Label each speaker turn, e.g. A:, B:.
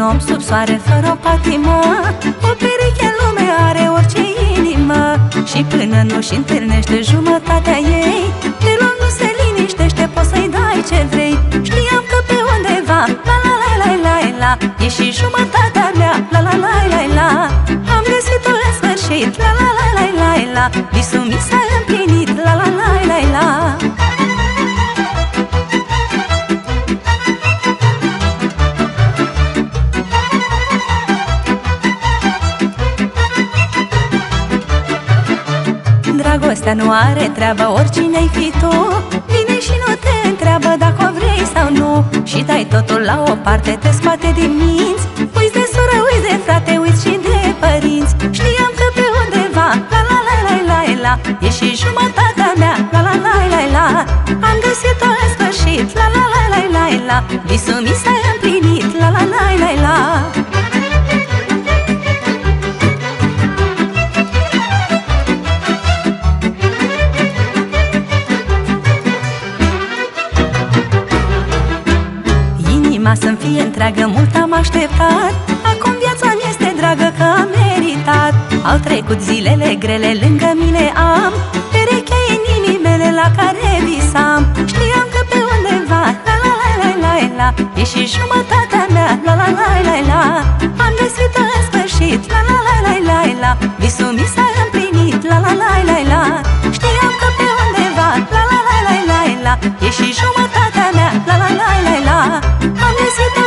A: om sub soare fără o patimă O pereche în lume are orice inimă Și până nu-și întâlnește jumătatea ei Deloc nu se liniștește, poți să-i dai ce vrei Știam că pe undeva, la la la la la la E și jumătatea mea, la la la la la Am găsit-o în sfârșit, la la la la la la Visul mi s-a Dragostea nu are treabă oricine-i fi tu Vine și nu te întreabă dacă o vrei sau nu Și dai totul la o parte, te scoate din minți Uiți de soră, uiți de frate, uiți și de părinți Știam că pe undeva, la la la la la la E și jumătatea mea, la la la la la Am găsit-o în sfârșit, la la la la la la Visul mi s-a împlinit, la la la la la Inima să-mi fie întreagă, mult am așteptat Acum viața mi este dragă că am meritat Au trecut zilele grele, lângă mine am Perechea inimii mele la care visam Știam că pe undeva, la la la la la la E și jumătatea mea, la la la la la Am găsit-o în sfârșit, la la la la la la Visul mi s-a I Felicidade.